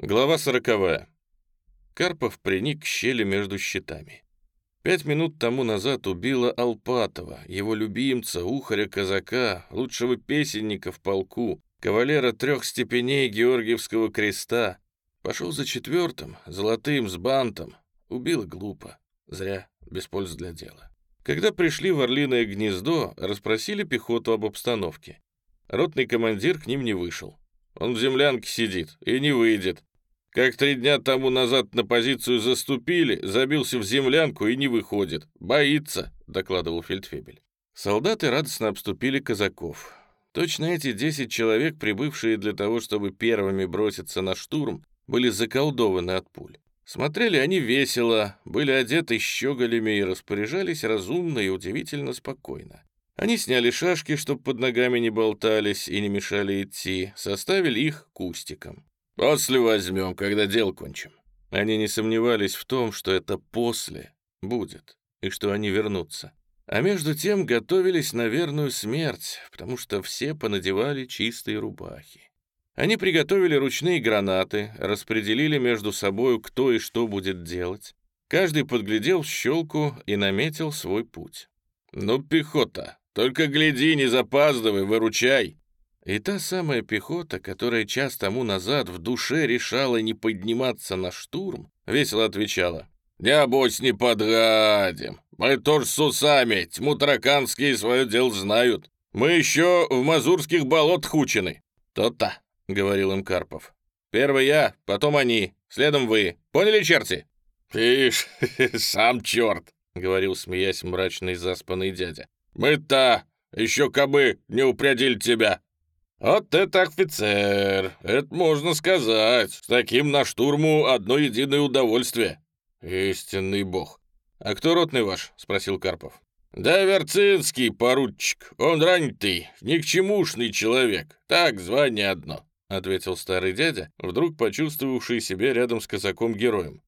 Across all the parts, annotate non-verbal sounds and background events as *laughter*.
Глава сороковая. Карпов приник к щели между щитами. Пять минут тому назад убила Алпатова, его любимца, ухаря-казака, лучшего песенника в полку, кавалера трех степеней Георгиевского креста. Пошел за четвертым, золотым, с бантом. Убила глупо, зря, без пользы для дела. Когда пришли в Орлиное гнездо, расспросили пехоту об обстановке. Ротный командир к ним не вышел. Он в землянке сидит и не выйдет. Как три дня тому назад на позицию заступили, забился в землянку и не выходит. Боится, докладывал фельдфебель. Солдаты радостно обступили казаков. Точно эти десять человек, прибывшие для того, чтобы первыми броситься на штурм, были заколдованы от пуль. Смотрели они весело, были одеты щеголями и распоряжались разумно и удивительно спокойно. Они сняли шашки, чтобы под ногами не болтались и не мешали идти, составили их кустиком. После возьмем, когда дело кончим. Они не сомневались в том, что это после будет, и что они вернутся. А между тем готовились на верную смерть, потому что все понадевали чистые рубахи. Они приготовили ручные гранаты, распределили между собой, кто и что будет делать. Каждый подглядел в щелку и наметил свой путь. «Ну, пехота, только гляди, не запаздывай, выручай!» И та самая пехота, которая час тому назад в душе решала не подниматься на штурм, весело отвечала. «Небось, не подгадим. Мы тоже с усами, тьму тараканские свое дело знают. Мы еще в мазурских болотах учены». «То-то», — говорил им Карпов. «Первый я, потом они, следом вы. Поняли, черти?» «Ишь, *laughs* сам черт», — говорил, смеясь, мрачный заспанный дядя. «Мы-то еще кабы не упрядили тебя». «Вот это офицер! Это можно сказать. С таким на штурму одно единое удовольствие. Истинный бог. А кто ротный ваш?» — спросил Карпов. «Да Верцинский, поручик. Он ранитый, чемушный человек. Так, звание одно», — ответил старый дядя, вдруг почувствовавший себя рядом с казаком-героем.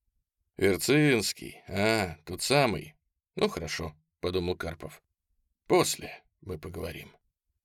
«Верцинский, а, тот самый. Ну, хорошо», — подумал Карпов. «После мы поговорим».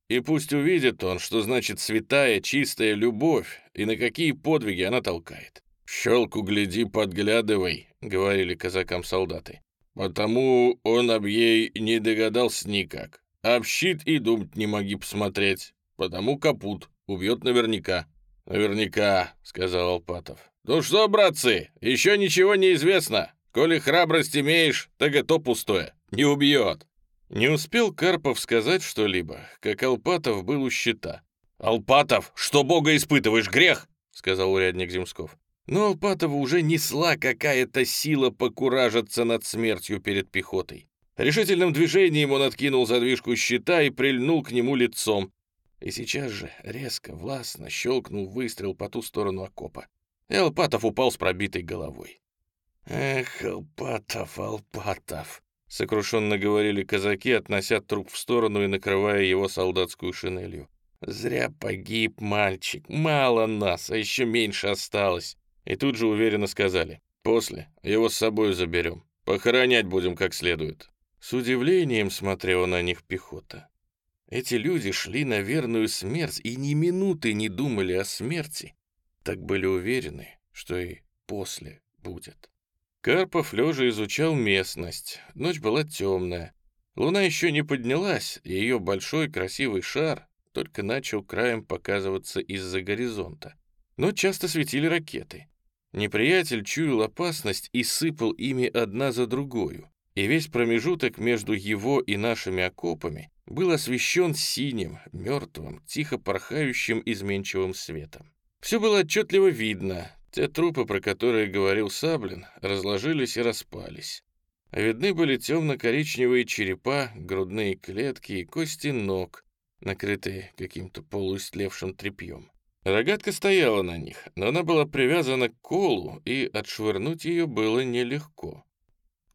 И пусть увидит он, что значит святая, чистая любовь, и на какие подвиги она толкает. «Щелку гляди, подглядывай», — говорили казакам солдаты. «Потому он об ей не догадался никак. Об щит и думать не моги посмотреть. Потому капут, убьет наверняка». «Наверняка», — сказал Алпатов. «Ну что, братцы, еще ничего не известно. Коли храбрость имеешь, так это пустое. Не убьет». Не успел Карпов сказать что-либо, как Алпатов был у щита. «Алпатов, что бога испытываешь, грех!» — сказал урядник Земсков. Но Алпатова уже несла какая-то сила покуражиться над смертью перед пехотой. Решительным движением он откинул задвижку щита и прильнул к нему лицом. И сейчас же резко, властно щелкнул выстрел по ту сторону окопа. И Алпатов упал с пробитой головой. «Эх, Алпатов, Алпатов!» Сокрушенно говорили казаки, относя труп в сторону и накрывая его солдатскую шинелью. «Зря погиб мальчик. Мало нас, а еще меньше осталось». И тут же уверенно сказали. «После его с собой заберем. Похоронять будем как следует». С удивлением смотрела на них пехота. Эти люди шли на верную смерть и ни минуты не думали о смерти. Так были уверены, что и после будет. Карпов лежа изучал местность. Ночь была темная. Луна еще не поднялась, и ее большой красивый шар только начал краем показываться из-за горизонта. Но часто светили ракеты. Неприятель чуял опасность и сыпал ими одна за другою, и весь промежуток между его и нашими окопами был освещен синим, мертвым, тихо порхающим изменчивым светом. Все было отчетливо видно, те трупы, про которые говорил Саблин, разложились и распались. Видны были темно-коричневые черепа, грудные клетки и кости ног, накрытые каким-то полуистлевшим тряпьем. Рогатка стояла на них, но она была привязана к колу, и отшвырнуть ее было нелегко.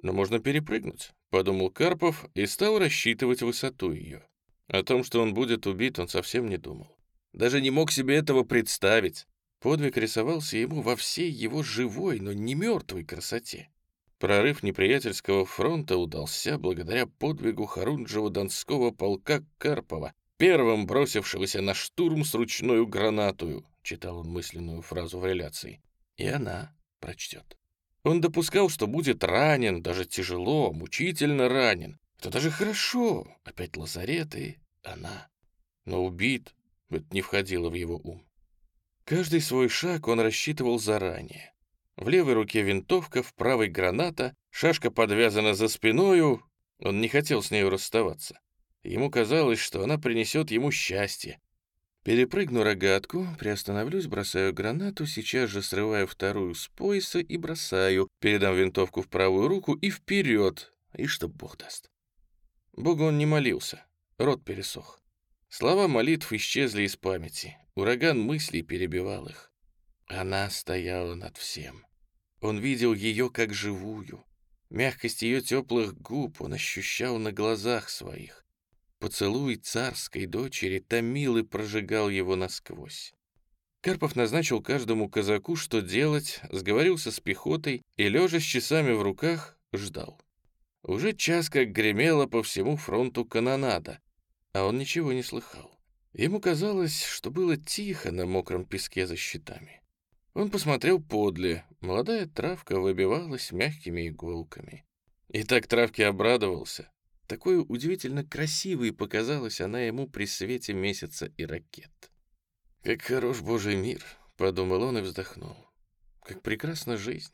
«Но можно перепрыгнуть», — подумал Карпов и стал рассчитывать высоту ее. О том, что он будет убит, он совсем не думал. Даже не мог себе этого представить. Подвиг рисовался ему во всей его живой, но не мертвой красоте. Прорыв неприятельского фронта удался благодаря подвигу Харунжева-Донского полка Карпова, первым бросившегося на штурм с ручной гранатою, читал он мысленную фразу в реляции. и она прочтет. Он допускал, что будет ранен, даже тяжело, мучительно ранен. Это даже хорошо, опять лазарет и она. Но убит, это не входило в его ум. Каждый свой шаг он рассчитывал заранее. В левой руке винтовка, в правой граната, шашка подвязана за спиною. Он не хотел с нею расставаться. Ему казалось, что она принесет ему счастье. Перепрыгну рогатку, приостановлюсь, бросаю гранату, сейчас же срываю вторую с пояса и бросаю, передам винтовку в правую руку и вперед, и что Бог даст. Богу он не молился, рот пересох. Слова молитв исчезли из памяти, ураган мыслей перебивал их. Она стояла над всем. Он видел ее как живую. Мягкость ее теплых губ он ощущал на глазах своих. Поцелуй царской дочери томил и прожигал его насквозь. Карпов назначил каждому казаку, что делать, сговорился с пехотой и, лежа с часами в руках, ждал. Уже час как гремела по всему фронту канонада, а он ничего не слыхал. Ему казалось, что было тихо на мокром песке за щитами. Он посмотрел подле. Молодая травка выбивалась мягкими иголками. И так травке обрадовался. Такой удивительно красивой показалась она ему при свете месяца и ракет. «Как хорош Божий мир!» — подумал он и вздохнул. «Как прекрасна жизнь!»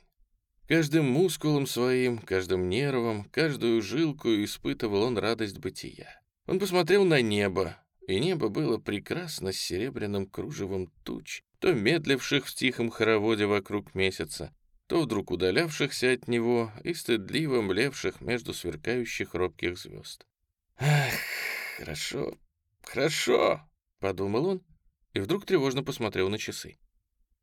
Каждым мускулом своим, каждым нервом, каждую жилку испытывал он радость бытия. Он посмотрел на небо, и небо было прекрасно с серебряным кружевом туч, то медливших в тихом хороводе вокруг месяца, то вдруг удалявшихся от него и стыдливо млевших между сверкающих робких звезд. «Ах, хорошо, хорошо!» — подумал он, и вдруг тревожно посмотрел на часы.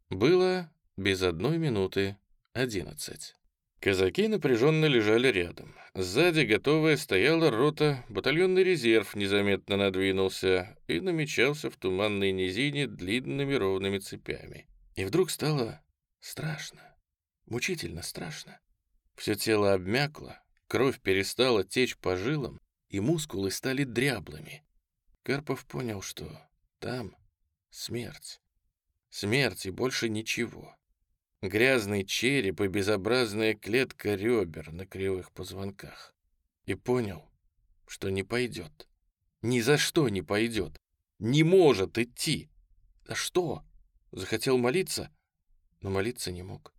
Было без одной минуты одиннадцать. Казаки напряженно лежали рядом. Сзади готовая стояла рота, батальонный резерв незаметно надвинулся и намечался в туманной низине длинными ровными цепями. И вдруг стало страшно, мучительно страшно. Все тело обмякло, кровь перестала течь по жилам, и мускулы стали дряблыми. Карпов понял, что там смерть. Смерть и больше ничего. Грязный череп и безобразная клетка ребер на кривых позвонках. И понял, что не пойдет. Ни за что не пойдет. Не может идти. А что? Захотел молиться, но молиться не мог.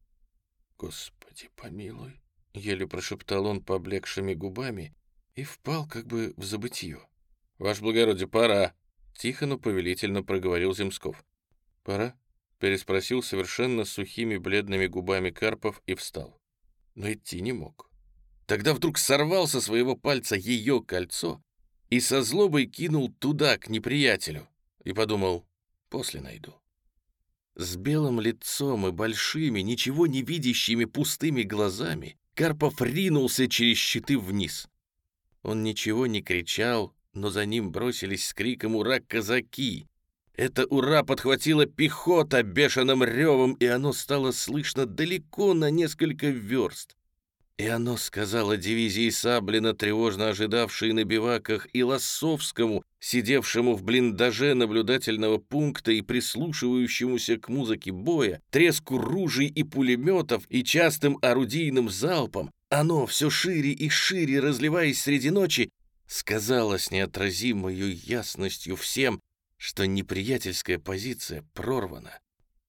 «Господи, помилуй!» — еле прошептал он поблекшими губами и впал как бы в забытье. «Ваше благородие, пора!» — тихо, но повелительно проговорил Земсков. «Пора?» Переспросил совершенно сухими бледными губами Карпов и встал. Но идти не мог. Тогда вдруг сорвал со своего пальца ее кольцо и со злобой кинул туда, к неприятелю, и подумал, после найду. С белым лицом и большими, ничего не видящими пустыми глазами Карпов ринулся через щиты вниз. Он ничего не кричал, но за ним бросились с криком «Ура, казаки!» Это «Ура!» подхватила пехота бешеным ревом, и оно стало слышно далеко на несколько верст. И оно сказала дивизии Саблина, тревожно ожидавшей на биваках, и Лосовскому, сидевшему в блиндаже наблюдательного пункта и прислушивающемуся к музыке боя, треску ружей и пулеметов и частым орудийным залпом, оно, все шире и шире разливаясь среди ночи, сказала с неотразимой ясностью всем, что неприятельская позиция прорвана,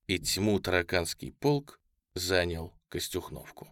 и тьму тараканский полк занял Костюхновку.